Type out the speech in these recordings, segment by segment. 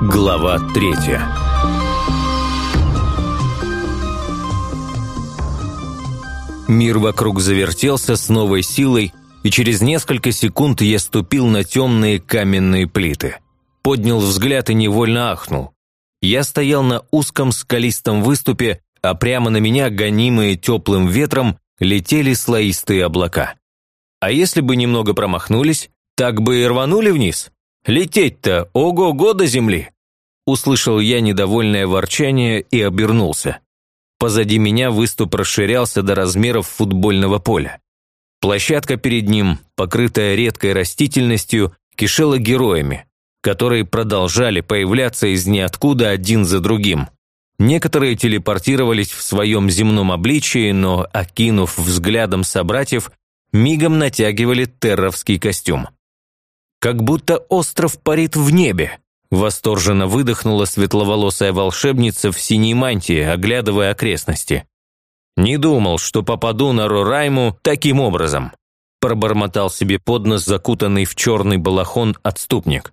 Глава третья Мир вокруг завертелся с новой силой, и через несколько секунд я ступил на темные каменные плиты. Поднял взгляд и невольно ахнул. Я стоял на узком скалистом выступе, а прямо на меня, гонимые теплым ветром, летели слоистые облака. А если бы немного промахнулись, так бы и рванули вниз. Лететь-то ого-го до земли. Услышал я недовольное ворчание и обернулся. Позади меня выступ расширялся до размеров футбольного поля. Площадка перед ним, покрытая редкой растительностью, кишела героями, которые продолжали появляться из ниоткуда один за другим. Некоторые телепортировались в своем земном обличии, но, окинув взглядом собратьев, мигом натягивали терровский костюм. «Как будто остров парит в небе», Восторженно выдохнула светловолосая волшебница в синей мантии, оглядывая окрестности. «Не думал, что попаду на Рорайму таким образом», пробормотал себе под нос закутанный в черный балахон отступник.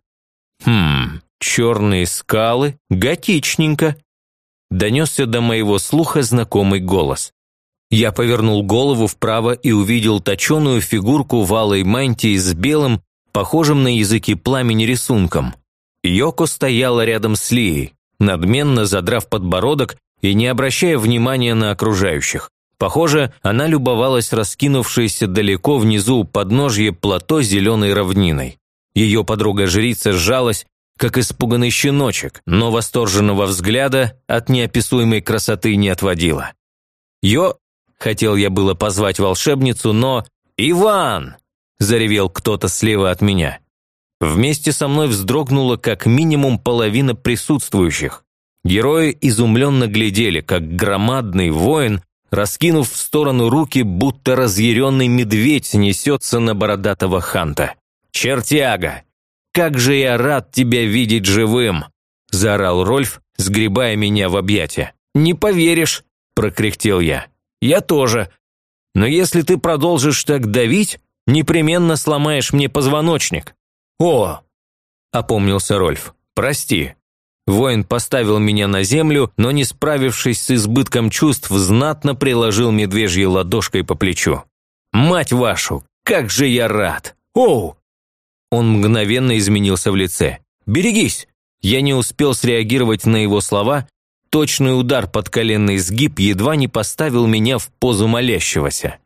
«Хм, черные скалы? Готичненько!» Донесся до моего слуха знакомый голос. Я повернул голову вправо и увидел точеную фигурку в алой мантии с белым, похожим на языки пламени рисунком. Йоко стояла рядом с Лией, надменно задрав подбородок и не обращая внимания на окружающих. Похоже, она любовалась раскинувшейся далеко внизу у подножья плато зеленой равниной. Ее подруга-жрица сжалась, как испуганный щеночек, но восторженного взгляда от неописуемой красоты не отводила. «Йо!» – хотел я было позвать волшебницу, но «Иван!» – заревел кто-то слева от меня. Вместе со мной вздрогнула как минимум половина присутствующих. Герои изумленно глядели, как громадный воин, раскинув в сторону руки, будто разъяренный медведь несется на бородатого ханта. «Чертяга! Как же я рад тебя видеть живым!» – заорал Рольф, сгребая меня в объятия. «Не поверишь!» – прокряхтел я. «Я тоже. Но если ты продолжишь так давить, непременно сломаешь мне позвоночник». «О!» – опомнился Рольф. «Прости». Воин поставил меня на землю, но, не справившись с избытком чувств, знатно приложил медвежьей ладошкой по плечу. «Мать вашу, как же я рад! Оу!» Он мгновенно изменился в лице. «Берегись!» Я не успел среагировать на его слова. Точный удар под коленный сгиб едва не поставил меня в позу молящегося.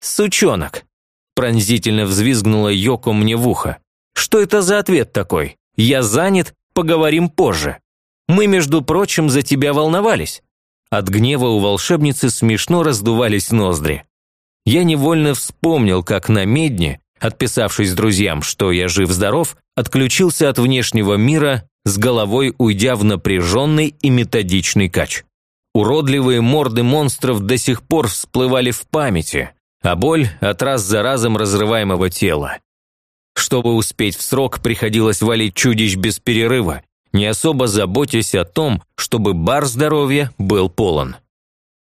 «Сучонок!» Пронзительно взвизгнула Йоко мне в ухо. Что это за ответ такой? Я занят, поговорим позже. Мы, между прочим, за тебя волновались. От гнева у волшебницы смешно раздувались ноздри. Я невольно вспомнил, как на медне, отписавшись друзьям, что я жив-здоров, отключился от внешнего мира, с головой уйдя в напряженный и методичный кач. Уродливые морды монстров до сих пор всплывали в памяти, а боль от раз за разом разрываемого тела. Чтобы успеть в срок, приходилось валить чудищ без перерыва, не особо заботясь о том, чтобы бар здоровья был полон.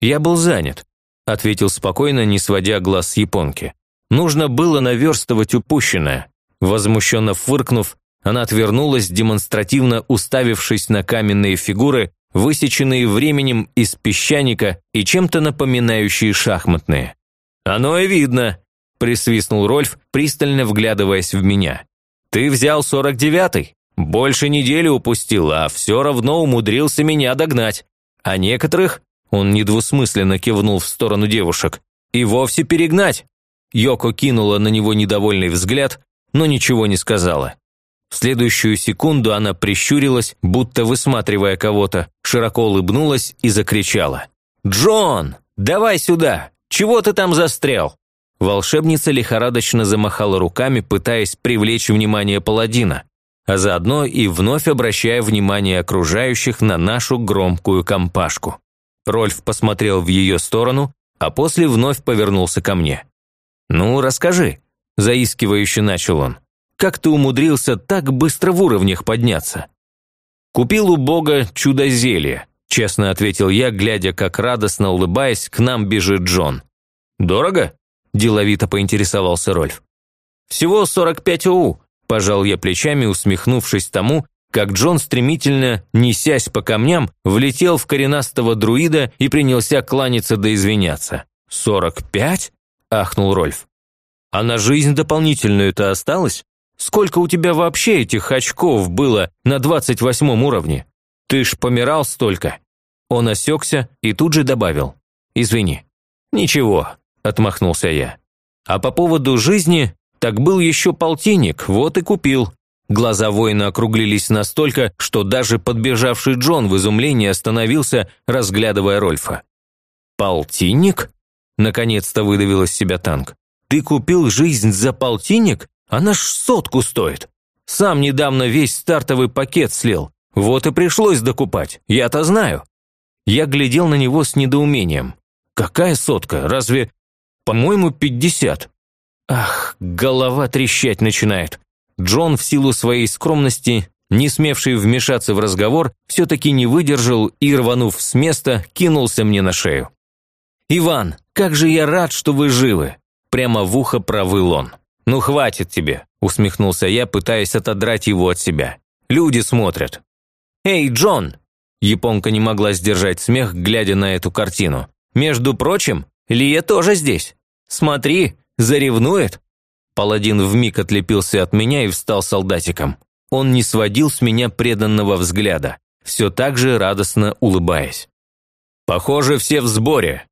«Я был занят», – ответил спокойно, не сводя глаз с японки. «Нужно было наверстывать упущенное». Возмущенно фыркнув, она отвернулась, демонстративно уставившись на каменные фигуры, высеченные временем из песчаника и чем-то напоминающие шахматные. «Оно и видно», присвистнул Рольф, пристально вглядываясь в меня. «Ты взял сорок девятый. Больше недели упустил, а все равно умудрился меня догнать. А некоторых, он недвусмысленно кивнул в сторону девушек, и вовсе перегнать». Йоко кинула на него недовольный взгляд, но ничего не сказала. В следующую секунду она прищурилась, будто высматривая кого-то, широко улыбнулась и закричала. «Джон, давай сюда! Чего ты там застрял?» Волшебница лихорадочно замахала руками, пытаясь привлечь внимание паладина, а заодно и вновь обращая внимание окружающих на нашу громкую компашку. Рольф посмотрел в ее сторону, а после вновь повернулся ко мне. «Ну, расскажи», – заискивающе начал он, – «как ты умудрился так быстро в уровнях подняться?» «Купил у бога чудо-зелье», – честно ответил я, глядя, как радостно улыбаясь, к нам бежит Джон. «Дорого?» – деловито поинтересовался Рольф. «Всего 45 ОУ», – пожал я плечами, усмехнувшись тому, как Джон, стремительно несясь по камням, влетел в коренастого друида и принялся кланяться да извиняться. «Сорок пять?» – ахнул Рольф. «А на жизнь дополнительную-то осталось? Сколько у тебя вообще этих очков было на двадцать восьмом уровне? Ты ж помирал столько!» Он осекся и тут же добавил. «Извини». «Ничего», – отмахнулся я. «А по поводу жизни, так был еще полтинник, вот и купил. Глаза воина округлились настолько, что даже подбежавший Джон в изумлении остановился, разглядывая Рольфа. «Полтинник?» – наконец-то выдавил из себя танк. «Ты купил жизнь за полтинник? Она ж сотку стоит. Сам недавно весь стартовый пакет слил. Вот и пришлось докупать, я-то знаю». Я глядел на него с недоумением. «Какая сотка? Разве...» «По-моему, пятьдесят». Ах, голова трещать начинает. Джон, в силу своей скромности, не смевший вмешаться в разговор, все-таки не выдержал и, рванув с места, кинулся мне на шею. «Иван, как же я рад, что вы живы!» Прямо в ухо провыл он. «Ну хватит тебе», – усмехнулся я, пытаясь отодрать его от себя. «Люди смотрят». «Эй, Джон!» Японка не могла сдержать смех, глядя на эту картину. «Между прочим, Лия тоже здесь. Смотри, заревнует». Паладин вмиг отлепился от меня и встал солдатиком. Он не сводил с меня преданного взгляда, все так же радостно улыбаясь. «Похоже, все в сборе!»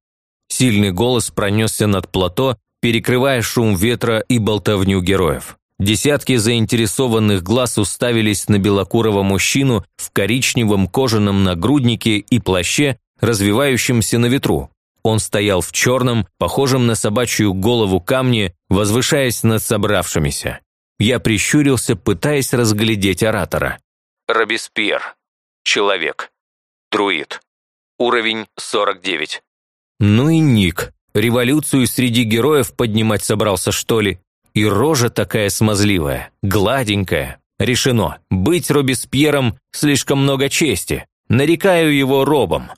Сильный голос пронесся над плато, перекрывая шум ветра и болтовню героев. Десятки заинтересованных глаз уставились на белокурого мужчину в коричневом кожаном нагруднике и плаще, развивающемся на ветру. Он стоял в черном, похожем на собачью голову камне, возвышаясь над собравшимися. Я прищурился, пытаясь разглядеть оратора. Робеспьер. Человек. Друид. Уровень 49. Ну и ник. Революцию среди героев поднимать собрался, что ли? И рожа такая смазливая, гладенькая. Решено. Быть Робеспьером слишком много чести. Нарекаю его робом.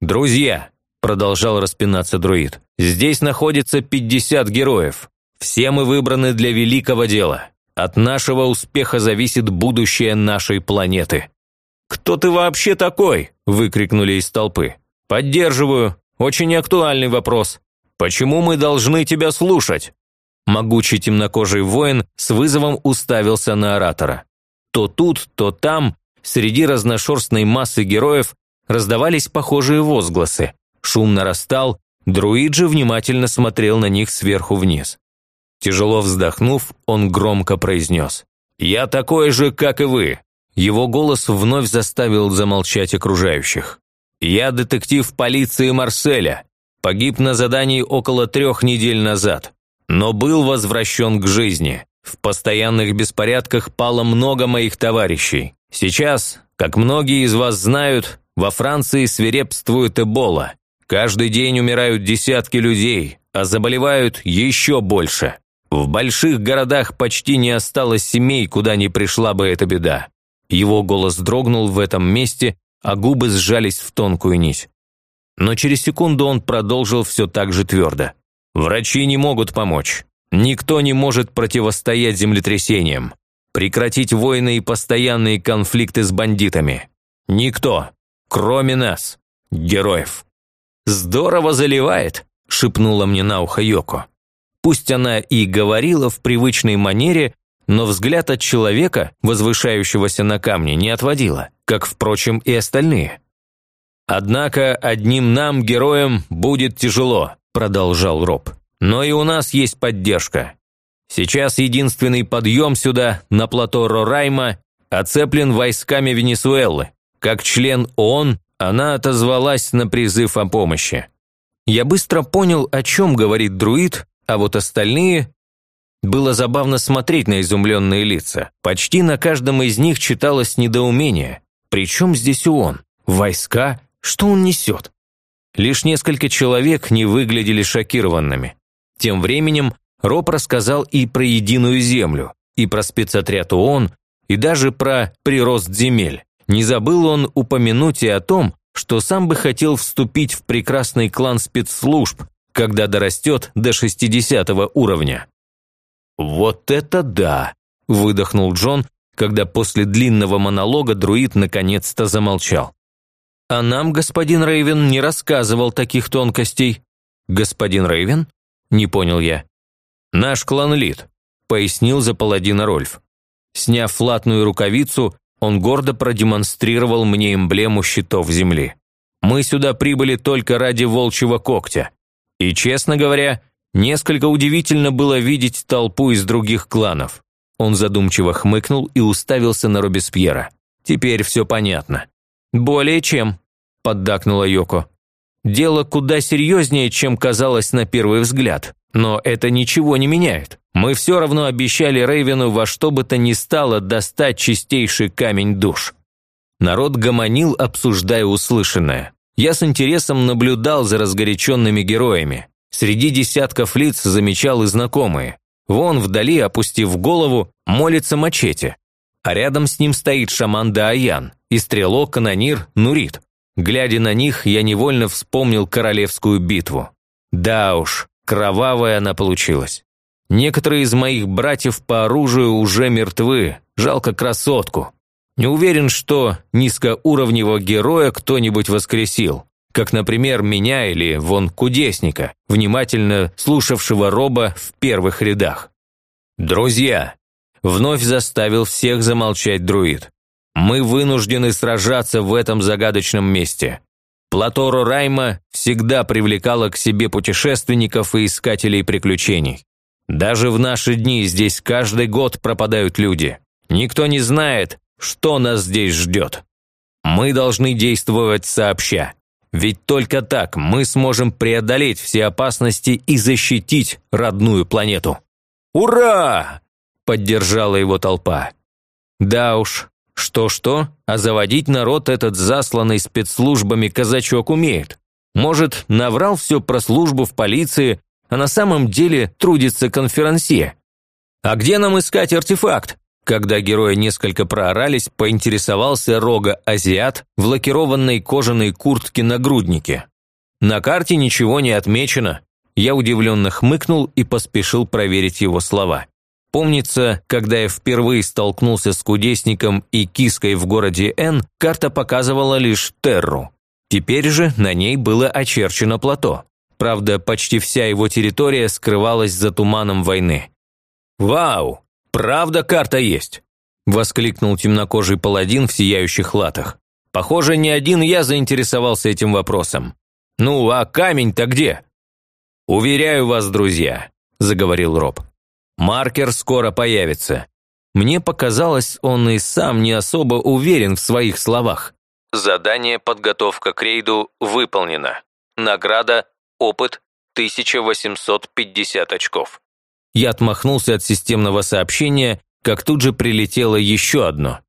Друзья, продолжал распинаться друид. «Здесь находится 50 героев. Все мы выбраны для великого дела. От нашего успеха зависит будущее нашей планеты». «Кто ты вообще такой?» – выкрикнули из толпы. «Поддерживаю. Очень актуальный вопрос. Почему мы должны тебя слушать?» Могучий темнокожий воин с вызовом уставился на оратора. То тут, то там, среди разношерстной массы героев, раздавались похожие возгласы. Шум нарастал, друид же внимательно смотрел на них сверху вниз. Тяжело вздохнув, он громко произнес. «Я такой же, как и вы!» Его голос вновь заставил замолчать окружающих. «Я детектив полиции Марселя. Погиб на задании около трех недель назад, но был возвращен к жизни. В постоянных беспорядках пало много моих товарищей. Сейчас, как многие из вас знают, во Франции свирепствует эбола, Каждый день умирают десятки людей, а заболевают еще больше. В больших городах почти не осталось семей, куда не пришла бы эта беда. Его голос дрогнул в этом месте, а губы сжались в тонкую нить. Но через секунду он продолжил все так же твердо. «Врачи не могут помочь. Никто не может противостоять землетрясениям. Прекратить войны и постоянные конфликты с бандитами. Никто, кроме нас, героев». «Здорово заливает», – шепнула мне на ухо Йоко. Пусть она и говорила в привычной манере, но взгляд от человека, возвышающегося на камне, не отводила, как, впрочем, и остальные. «Однако одним нам, героям, будет тяжело», – продолжал Роб. «Но и у нас есть поддержка. Сейчас единственный подъем сюда, на плато Рорайма, оцеплен войсками Венесуэлы. Как член ООН она отозвалась на призыв о помощи. Я быстро понял, о чем говорит друид, а вот остальные... Было забавно смотреть на изумленные лица. Почти на каждом из них читалось недоумение. Причем здесь он? Войска? Что он несет? Лишь несколько человек не выглядели шокированными. Тем временем Роб рассказал и про единую землю, и про спецотряд ООН, и даже про прирост земель. Не забыл он упомянуть и о том, что сам бы хотел вступить в прекрасный клан спецслужб, когда дорастет до 60 уровня. «Вот это да!» – выдохнул Джон, когда после длинного монолога друид наконец-то замолчал. «А нам господин Рейвен не рассказывал таких тонкостей». «Господин Рейвен?» – не понял я. «Наш клан Лид», – пояснил за паладина Рольф. Сняв флатную рукавицу, он гордо продемонстрировал мне эмблему щитов земли. «Мы сюда прибыли только ради волчьего когтя. И, честно говоря, несколько удивительно было видеть толпу из других кланов». Он задумчиво хмыкнул и уставился на Робеспьера. «Теперь все понятно». «Более чем», – поддакнула Йоко. «Дело куда серьезнее, чем казалось на первый взгляд. Но это ничего не меняет. Мы все равно обещали Рейвену во что бы то ни стало достать чистейший камень душ. Народ гомонил, обсуждая услышанное. Я с интересом наблюдал за разгоряченными героями. Среди десятков лиц замечал и знакомые. Вон вдали, опустив голову, молится мачете. А рядом с ним стоит шаман Дааян и стрелок-канонир Нурит. Глядя на них, я невольно вспомнил королевскую битву. Да уж, Кровавая она получилась. Некоторые из моих братьев по оружию уже мертвы, жалко красотку. Не уверен, что низкоуровневого героя кто-нибудь воскресил, как, например, меня или вон кудесника, внимательно слушавшего Роба в первых рядах. «Друзья!» – вновь заставил всех замолчать друид. «Мы вынуждены сражаться в этом загадочном месте. Плато Райма всегда привлекало к себе путешественников и искателей приключений. Даже в наши дни здесь каждый год пропадают люди. Никто не знает, что нас здесь ждет. Мы должны действовать сообща. Ведь только так мы сможем преодолеть все опасности и защитить родную планету. «Ура!» – поддержала его толпа. Да уж, что-что, а заводить народ этот засланный спецслужбами казачок умеет. Может, наврал все про службу в полиции, а на самом деле трудится конферансье. А где нам искать артефакт? Когда герои несколько проорались, поинтересовался рога-азиат в лакированной кожаной куртке-нагруднике. На карте ничего не отмечено. Я удивленно хмыкнул и поспешил проверить его слова. Помнится, когда я впервые столкнулся с кудесником и киской в городе Н, карта показывала лишь Терру. Теперь же на ней было очерчено плато. Правда, почти вся его территория скрывалась за туманом войны. «Вау! Правда карта есть!» – воскликнул темнокожий паладин в сияющих латах. «Похоже, не один я заинтересовался этим вопросом. Ну, а камень-то где?» «Уверяю вас, друзья», – заговорил Роб. Маркер скоро появится. Мне показалось, он и сам не особо уверен в своих словах. Задание «Подготовка к рейду» выполнено. Награда «Опыт» 1850 очков. Я отмахнулся от системного сообщения, как тут же прилетело еще одно.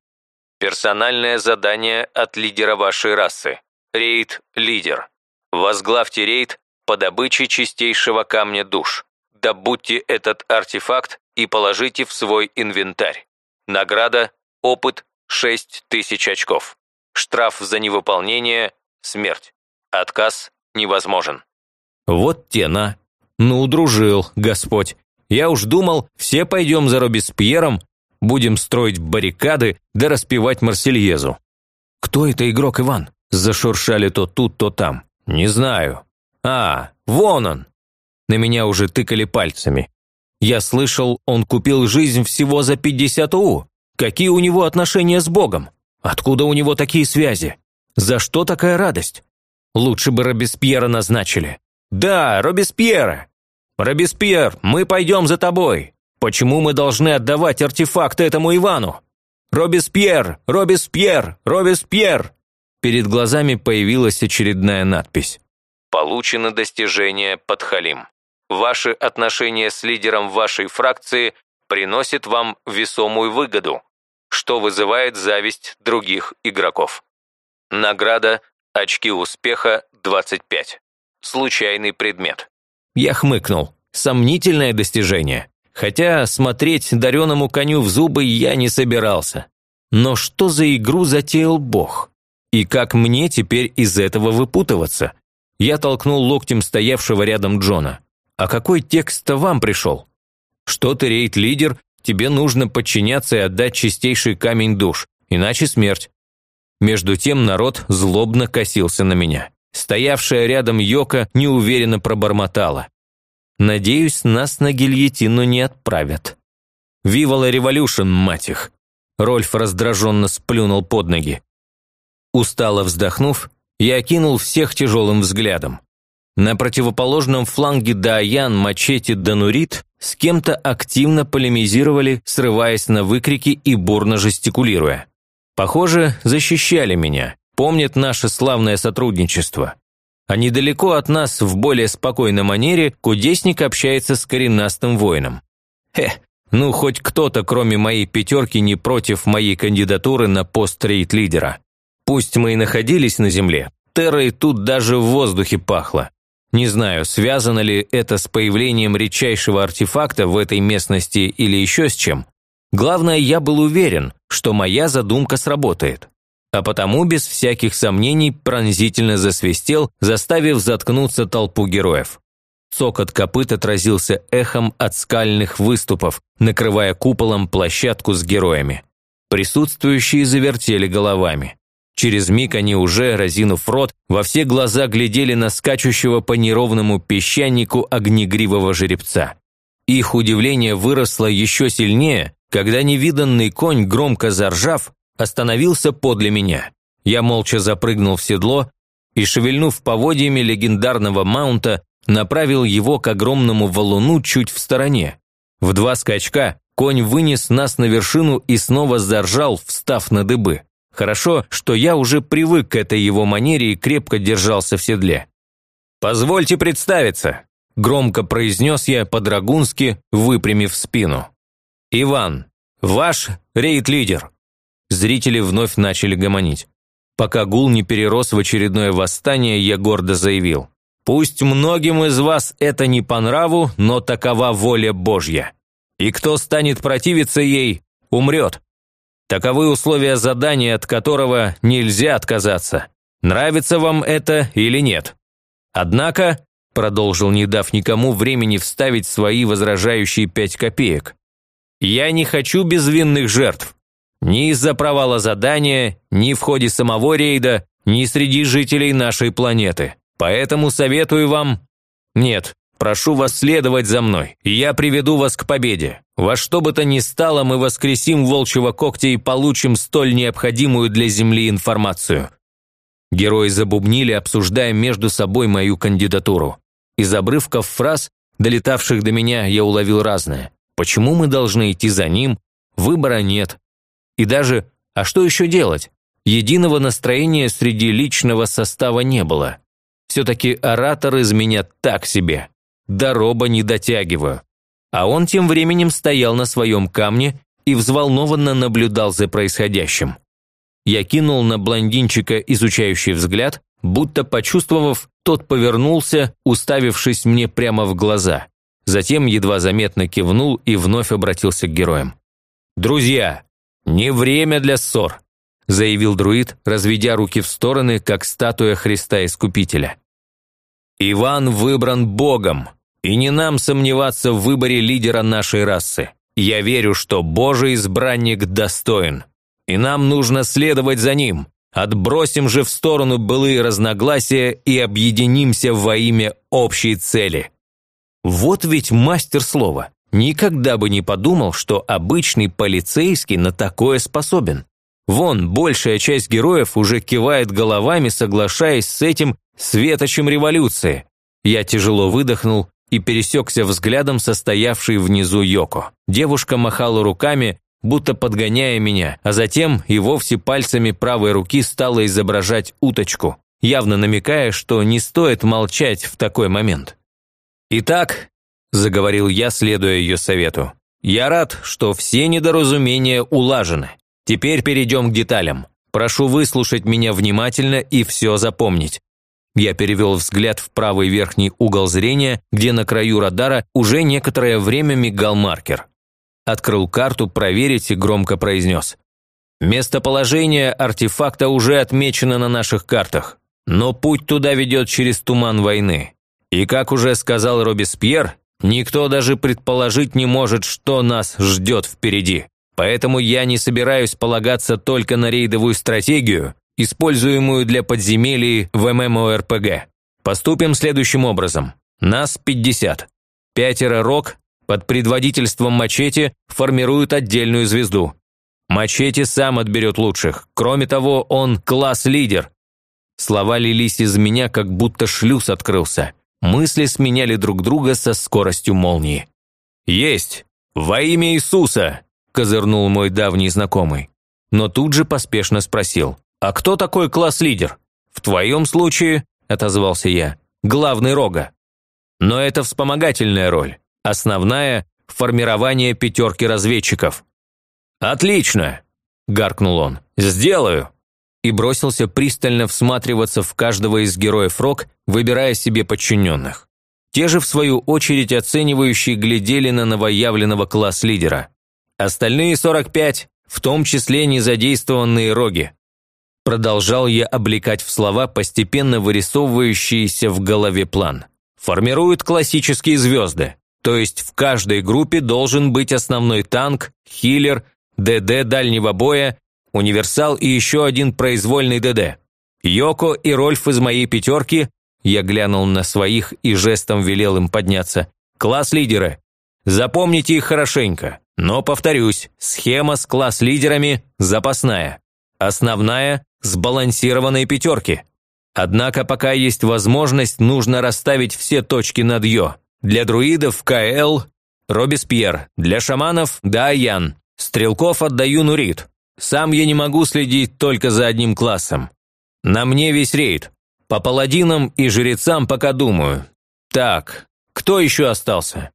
Персональное задание от лидера вашей расы. Рейд «Лидер». Возглавьте рейд по добыче чистейшего камня душ добудьте этот артефакт и положите в свой инвентарь. Награда – опыт 6000 очков. Штраф за невыполнение – смерть. Отказ невозможен. Вот тена. Ну, дружил, Господь. Я уж думал, все пойдем за Робеспьером, будем строить баррикады да распевать Марсельезу. Кто это игрок, Иван? Зашуршали то тут, то там. Не знаю. А, вон он, на меня уже тыкали пальцами. Я слышал, он купил жизнь всего за 50 УУ. Какие у него отношения с Богом? Откуда у него такие связи? За что такая радость? Лучше бы Робеспьера назначили. Да, Робеспьера! Робеспьер, мы пойдем за тобой. Почему мы должны отдавать артефакт этому Ивану? Робеспьер! Робеспьер! Робеспьер! Перед глазами появилась очередная надпись. Получено достижение Подхалим. Ваши отношения с лидером вашей фракции приносят вам весомую выгоду, что вызывает зависть других игроков. Награда «Очки успеха 25». Случайный предмет. Я хмыкнул. Сомнительное достижение. Хотя смотреть дареному коню в зубы я не собирался. Но что за игру затеял Бог? И как мне теперь из этого выпутываться? Я толкнул локтем стоявшего рядом Джона. «А какой текст-то вам пришел?» «Что ты, рейд-лидер, тебе нужно подчиняться и отдать чистейший камень душ, иначе смерть». Между тем народ злобно косился на меня. Стоявшая рядом Йока неуверенно пробормотала. «Надеюсь, нас на гильотину не отправят». «Вивала революшн, мать их!» Рольф раздраженно сплюнул под ноги. Устало вздохнув, я окинул всех тяжелым взглядом. На противоположном фланге Даян, Мачете, Данурит с кем-то активно полемизировали, срываясь на выкрики и бурно жестикулируя. Похоже, защищали меня, помнят наше славное сотрудничество. А недалеко от нас, в более спокойной манере, кудесник общается с коренастым воином. Хе, ну хоть кто-то, кроме моей пятерки, не против моей кандидатуры на пост рейд-лидера. Пусть мы и находились на земле, террой тут даже в воздухе пахло. Не знаю, связано ли это с появлением редчайшего артефакта в этой местности или еще с чем. Главное, я был уверен, что моя задумка сработает. А потому без всяких сомнений пронзительно засвистел, заставив заткнуться толпу героев. Цокот копыт отразился эхом от скальных выступов, накрывая куполом площадку с героями. Присутствующие завертели головами. Через миг они уже, разинув рот, во все глаза глядели на скачущего по неровному песчанику огнегривого жеребца. Их удивление выросло еще сильнее, когда невиданный конь, громко заржав, остановился подле меня. Я молча запрыгнул в седло и, шевельнув поводьями легендарного маунта, направил его к огромному валуну чуть в стороне. В два скачка конь вынес нас на вершину и снова заржал, встав на дыбы. Хорошо, что я уже привык к этой его манере и крепко держался в седле. «Позвольте представиться», – громко произнес я по-драгунски, выпрямив спину. «Иван, ваш рейд-лидер». Зрители вновь начали гомонить. Пока гул не перерос в очередное восстание, я гордо заявил. «Пусть многим из вас это не по нраву, но такова воля Божья. И кто станет противиться ей, умрет. Таковы условия задания, от которого нельзя отказаться. Нравится вам это или нет? Однако, продолжил, не дав никому времени вставить свои возражающие пять копеек, я не хочу безвинных жертв. Ни из-за провала задания, ни в ходе самого рейда, ни среди жителей нашей планеты. Поэтому советую вам... Нет, Прошу вас следовать за мной, я приведу вас к победе. Во что бы то ни стало, мы воскресим волчьего когтя и получим столь необходимую для Земли информацию». Герои забубнили, обсуждая между собой мою кандидатуру. Из обрывков фраз, долетавших до меня, я уловил разное. Почему мы должны идти за ним? Выбора нет. И даже, а что еще делать? Единого настроения среди личного состава не было. Все-таки оратор из меня так себе до роба не дотягиваю. А он тем временем стоял на своем камне и взволнованно наблюдал за происходящим. Я кинул на блондинчика изучающий взгляд, будто почувствовав, тот повернулся, уставившись мне прямо в глаза. Затем едва заметно кивнул и вновь обратился к героям. «Друзья, не время для ссор», заявил друид, разведя руки в стороны, как статуя Христа Искупителя. «Иван выбран Богом, и не нам сомневаться в выборе лидера нашей расы. Я верю, что Божий избранник достоин. И нам нужно следовать за ним. Отбросим же в сторону былые разногласия и объединимся во имя общей цели. Вот ведь мастер слова. Никогда бы не подумал, что обычный полицейский на такое способен. Вон, большая часть героев уже кивает головами, соглашаясь с этим светочем революции. Я тяжело выдохнул и пересекся взглядом со стоявшей внизу Йоко. Девушка махала руками, будто подгоняя меня, а затем и вовсе пальцами правой руки стала изображать уточку, явно намекая, что не стоит молчать в такой момент. «Итак», – заговорил я, следуя ее совету, – «я рад, что все недоразумения улажены. Теперь перейдем к деталям. Прошу выслушать меня внимательно и все запомнить. Я перевел взгляд в правый верхний угол зрения, где на краю радара уже некоторое время мигал маркер. Открыл карту проверить и громко произнес. Местоположение артефакта уже отмечено на наших картах. но путь туда ведет через туман войны. И как уже сказал Робеспьер, никто даже предположить не может, что нас ждет впереди. Поэтому я не собираюсь полагаться только на рейдовую стратегию, используемую для подземелий в ММОРПГ. Поступим следующим образом. Нас 50. Пятеро рок под предводительством Мачете формируют отдельную звезду. Мачете сам отберет лучших. Кроме того, он класс-лидер. Слова лились из меня, как будто шлюз открылся. Мысли сменяли друг друга со скоростью молнии. «Есть! Во имя Иисуса!» – козырнул мой давний знакомый. Но тут же поспешно спросил. «А кто такой класс-лидер?» «В твоем случае», – отозвался я, – «главный рога». Но это вспомогательная роль. Основная – формирование пятерки разведчиков. «Отлично!» – гаркнул он. «Сделаю!» И бросился пристально всматриваться в каждого из героев Рок, выбирая себе подчиненных. Те же, в свою очередь, оценивающие глядели на новоявленного класс-лидера. Остальные 45, в том числе незадействованные роги. Продолжал я облекать в слова постепенно вырисовывающийся в голове план. Формируют классические звезды. То есть в каждой группе должен быть основной танк, хиллер, ДД дальнего боя, универсал и еще один произвольный ДД. Йоко и Рольф из моей пятерки, я глянул на своих и жестом велел им подняться, класс-лидеры. Запомните их хорошенько. Но, повторюсь, схема с класс-лидерами запасная. Основная – сбалансированные пятерки. Однако пока есть возможность, нужно расставить все точки над «ё». Для друидов – КЛ, Робеспьер, для шаманов – Даян, стрелков отдаю Нурит. Сам я не могу следить только за одним классом. На мне весь рейд. По паладинам и жрецам пока думаю. Так, кто еще остался?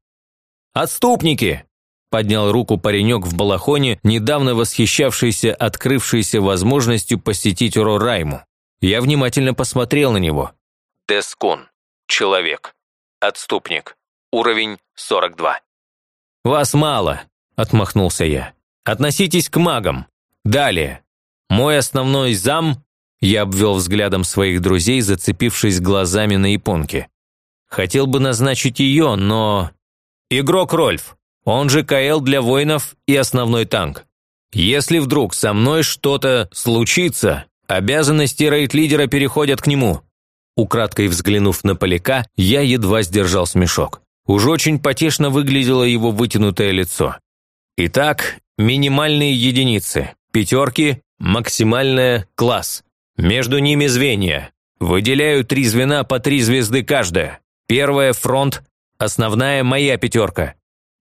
«Отступники!» – поднял руку паренек в балахоне, недавно восхищавшийся открывшейся возможностью посетить Рорайму. Я внимательно посмотрел на него. Дескон. Человек. Отступник. Уровень 42. «Вас мало», – отмахнулся я. «Относитесь к магам. Далее. Мой основной зам...» Я обвел взглядом своих друзей, зацепившись глазами на японке. Хотел бы назначить ее, но... Игрок Рольф, он же КЛ для воинов и основной танк. Если вдруг со мной что-то случится, обязанности рейд-лидера переходят к нему. Украдкой взглянув на Поляка, я едва сдержал смешок. Уж очень потешно выглядело его вытянутое лицо. Итак, минимальные единицы, пятерки, максимальная класс. Между ними звенья. Выделяю три звена по три звезды каждая. Первая – фронт, основная – моя пятерка.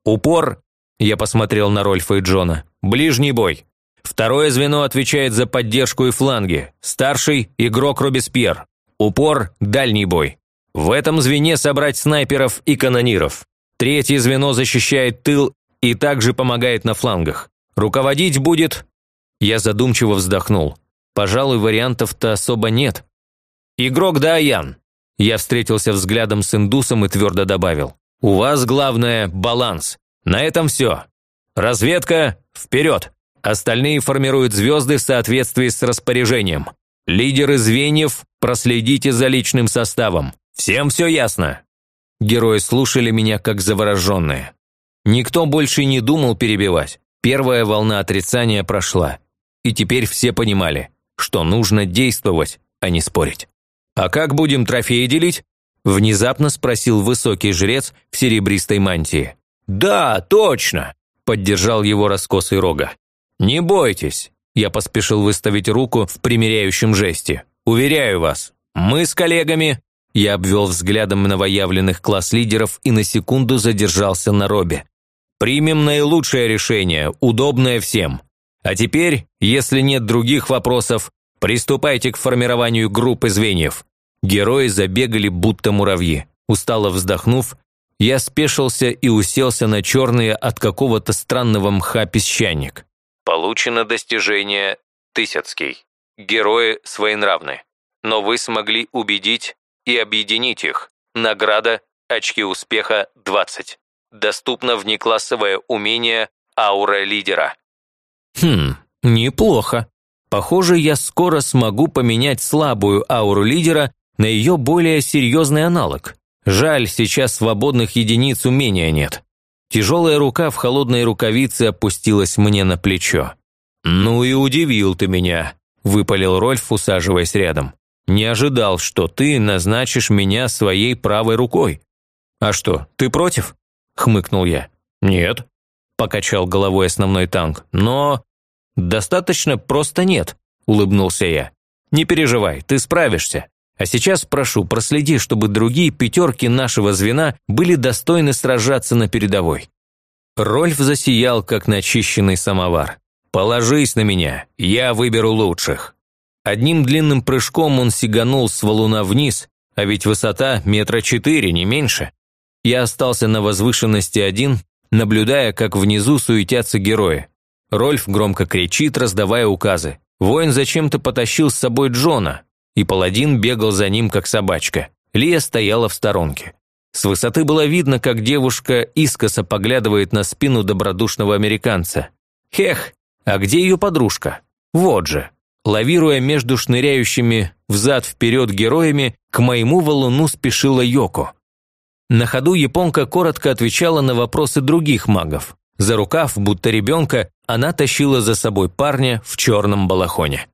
Упор – я посмотрел на Рольфа и Джона. Ближний бой. Второе звено отвечает за поддержку и фланги. Старший – игрок Робеспьер. Упор – дальний бой. В этом звене собрать снайперов и канониров. Третье звено защищает тыл и также помогает на флангах. Руководить будет... Я задумчиво вздохнул. Пожалуй, вариантов-то особо нет. Игрок Даян. Я встретился взглядом с индусом и твердо добавил. У вас главное – баланс. На этом все. Разведка – вперед. Остальные формируют звезды в соответствии с распоряжением. Лидеры звеньев, проследите за личным составом. Всем все ясно?» Герои слушали меня как завороженные. Никто больше не думал перебивать. Первая волна отрицания прошла. И теперь все понимали, что нужно действовать, а не спорить. «А как будем трофеи делить?» Внезапно спросил высокий жрец в серебристой мантии. «Да, точно!» – поддержал его раскосый рога. «Не бойтесь, я поспешил выставить руку в примиряющем жесте. «Уверяю вас, мы с коллегами...» Я обвел взглядом новоявленных класс-лидеров и на секунду задержался на Робе. «Примем наилучшее решение, удобное всем. А теперь, если нет других вопросов, приступайте к формированию группы звеньев». Герои забегали, будто муравьи. Устало вздохнув, я спешился и уселся на черные от какого-то странного мха песчаник. Получено достижение Тысяцкий. Герои своенравны. Но вы смогли убедить и объединить их. Награда «Очки успеха 20». Доступно внеклассовое умение «Аура лидера». Хм, неплохо. Похоже, я скоро смогу поменять слабую ауру лидера на ее более серьезный аналог. Жаль, сейчас свободных единиц умения нет. Тяжелая рука в холодной рукавице опустилась мне на плечо. «Ну и удивил ты меня», – выпалил Рольф, усаживаясь рядом. «Не ожидал, что ты назначишь меня своей правой рукой». «А что, ты против?» – хмыкнул я. «Нет», – покачал головой основной танк. «Но...» «Достаточно просто нет», – улыбнулся я. «Не переживай, ты справишься. А сейчас прошу, проследи, чтобы другие пятерки нашего звена были достойны сражаться на передовой». Рольф засиял, как начищенный самовар. «Положись на меня, я выберу лучших». Одним длинным прыжком он сиганул с валуна вниз, а ведь высота метра четыре, не меньше. Я остался на возвышенности один, наблюдая, как внизу суетятся герои. Рольф громко кричит, раздавая указы. Воин зачем-то потащил с собой Джона, и паладин бегал за ним, как собачка. Лия стояла в сторонке. С высоты было видно, как девушка искоса поглядывает на спину добродушного американца. Хех, а где ее подружка? Вот же. Лавируя между шныряющими взад-вперед героями, к моему валуну спешила Йоко. На ходу японка коротко отвечала на вопросы других магов. За рукав, будто ребенка, она тащила за собой парня в черном балахоне.